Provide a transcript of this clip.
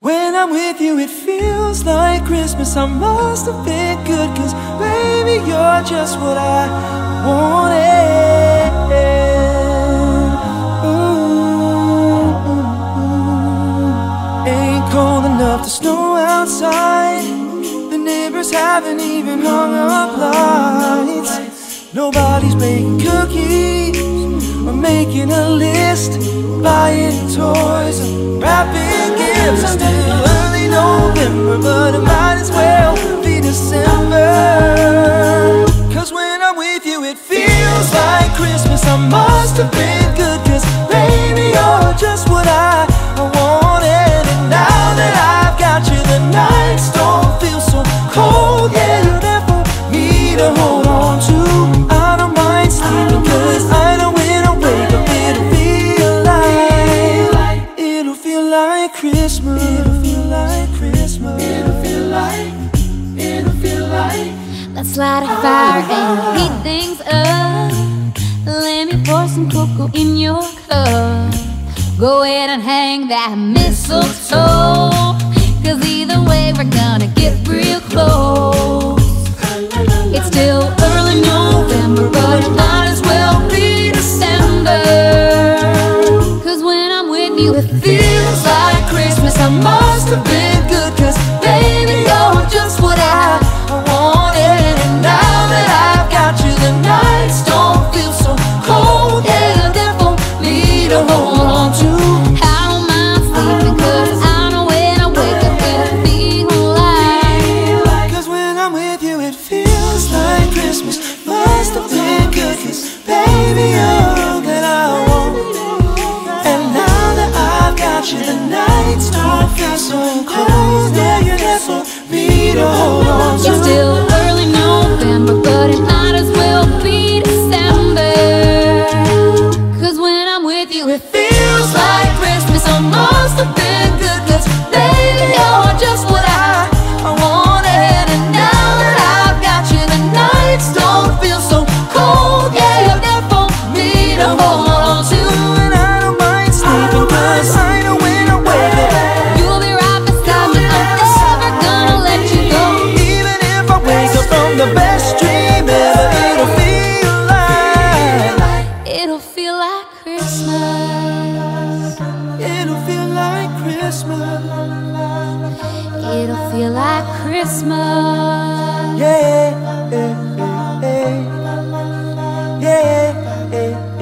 When I'm with you, it feels like Christmas. I must have been good, cause baby, you're just what I wanted. Ooh. Ain't cold enough to snow outside. The neighbors haven't even hung up lights. Nobody's making cookies or making a list, buying toys still early November, but it might as well be December. Cause when I'm with you, it feels like Christmas. I must have been good, cause baby, you're just what I wanted. And now that I've got you, the nights like Christmas. It'll feel like Christmas. It'll feel like, it'll feel like. Let's light a fire and heat things up. Let me pour some cocoa in your cup. Go ahead and hang that mistletoe. Cause either way, we're gonna get real close. It's still early November, but it might as well be December. Cause when I'm with you, it feels like Christmas. I must have been good, cause baby, you're just what I wanted. And now that I've got you, the nights don't feel so cold. Yeah, there for me to hold on to. I don't mind sleeping, cause I know when I wake up, it'll feel like. Cause when I'm with you, it feels like Christmas. You, the nights don't feel so cold. Yeah, there for me to hold on to. It's still Christmas. It'll feel like Christmas. Yeah, yeah, yeah, yeah, yeah. yeah, yeah.